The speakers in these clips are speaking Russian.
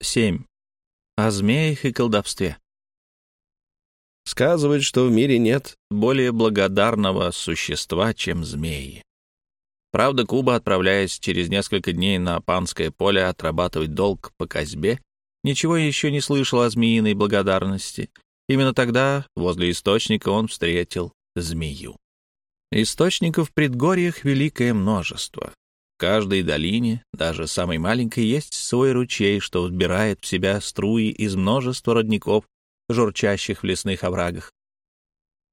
7. О змеях и колдовстве. Сказывают, что в мире нет более благодарного существа, чем змеи. Правда, Куба, отправляясь через несколько дней на Панское поле отрабатывать долг по козьбе, ничего еще не слышал о змеиной благодарности. Именно тогда возле источника он встретил змею. Источников в предгорьях великое множество. Каждой долине, даже самой маленькой, есть свой ручей, что вбирает в себя струи из множества родников, журчащих в лесных оврагах.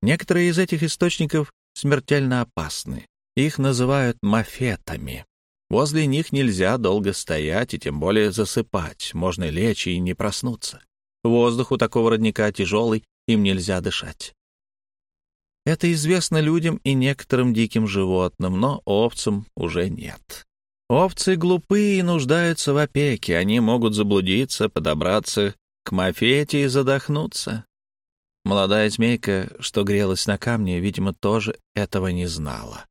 Некоторые из этих источников смертельно опасны. Их называют мафетами. Возле них нельзя долго стоять и тем более засыпать, можно лечь и не проснуться. Воздух у такого родника тяжелый, им нельзя дышать. Это известно людям и некоторым диким животным, но овцам уже нет. Овцы глупые и нуждаются в опеке, они могут заблудиться, подобраться к мафете и задохнуться. Молодая змейка, что грелась на камне, видимо, тоже этого не знала.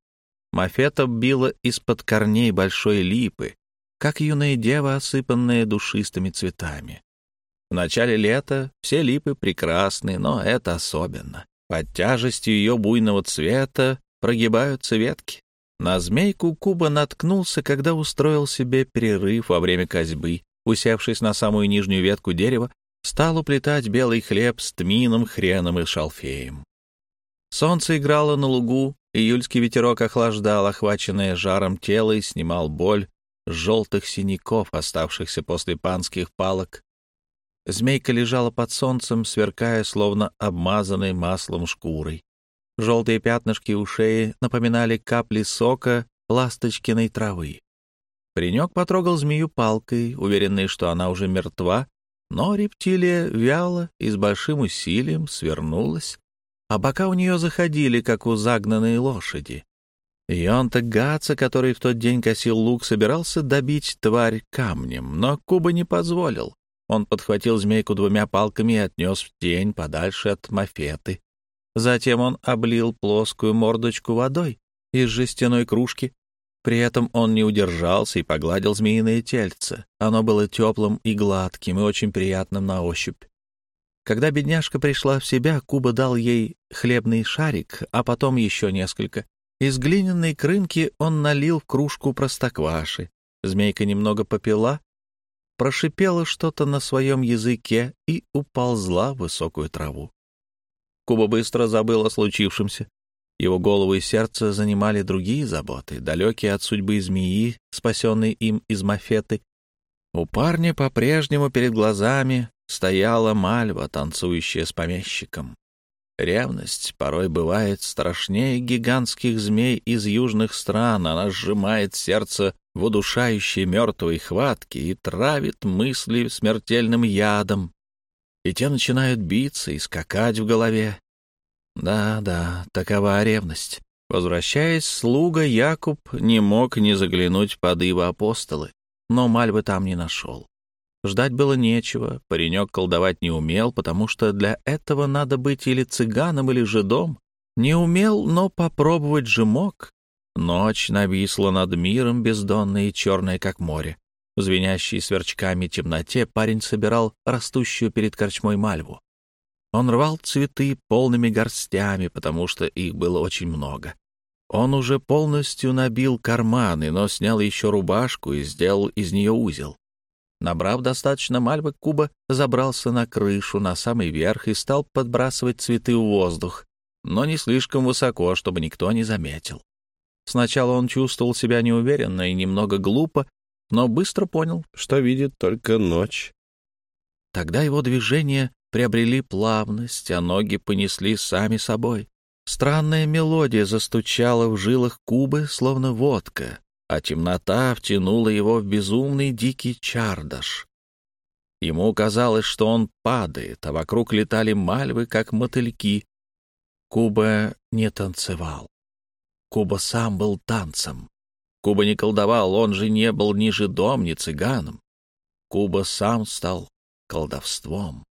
Мафета била из-под корней большой липы, как юная дева, осыпанная душистыми цветами. В начале лета все липы прекрасны, но это особенно. Под тяжестью ее буйного цвета прогибаются ветки. На змейку Куба наткнулся, когда устроил себе перерыв во время козьбы. Усевшись на самую нижнюю ветку дерева, стал уплетать белый хлеб с тмином, хреном и шалфеем. Солнце играло на лугу, июльский ветерок охлаждал охваченное жаром тело и снимал боль желтых синяков, оставшихся после панских палок Змейка лежала под солнцем, сверкая, словно обмазанной маслом шкурой. Желтые пятнышки у шеи напоминали капли сока ласточкиной травы. Паренек потрогал змею палкой, уверенный, что она уже мертва, но рептилия вяло и с большим усилием свернулась, а бока у нее заходили, как у загнанной лошади. Йонта Гаца, который в тот день косил лук, собирался добить тварь камнем, но Куба не позволил. Он подхватил змейку двумя палками и отнес в тень подальше от мафеты. Затем он облил плоскую мордочку водой из жестяной кружки. При этом он не удержался и погладил змеиное тельце. Оно было теплым и гладким, и очень приятным на ощупь. Когда бедняжка пришла в себя, Куба дал ей хлебный шарик, а потом еще несколько. Из глиняной крынки он налил в кружку простокваши. Змейка немного попила, прошипела что-то на своем языке и уползла в высокую траву. Куба быстро забыл о случившемся. Его голову и сердце занимали другие заботы, далекие от судьбы змеи, спасенной им из мафеты. У парня по-прежнему перед глазами стояла мальва, танцующая с помещиком. Ревность порой бывает страшнее гигантских змей из южных стран. Она сжимает сердце в удушающей мертвой хватке и травит мысли смертельным ядом. И те начинают биться и скакать в голове. Да-да, такова ревность. Возвращаясь, слуга Якуб не мог не заглянуть под ива апостолы, но Мальвы там не нашел. Ждать было нечего, паренек колдовать не умел, потому что для этого надо быть или цыганом, или жидом. Не умел, но попробовать же мог. Ночь нависла над миром, бездонная и черная, как море. В звенящей сверчками темноте парень собирал растущую перед корчмой мальву. Он рвал цветы полными горстями, потому что их было очень много. Он уже полностью набил карманы, но снял еще рубашку и сделал из нее узел. Набрав достаточно мальвы, Куба забрался на крышу, на самый верх и стал подбрасывать цветы в воздух, но не слишком высоко, чтобы никто не заметил. Сначала он чувствовал себя неуверенно и немного глупо, но быстро понял, что видит только ночь. Тогда его движения приобрели плавность, а ноги понесли сами собой. Странная мелодия застучала в жилах Кубы, словно водка а темнота втянула его в безумный дикий чардаш. Ему казалось, что он падает, а вокруг летали мальвы, как мотыльки. Куба не танцевал. Куба сам был танцем. Куба не колдовал, он же не был ни жидом, ни цыганом. Куба сам стал колдовством.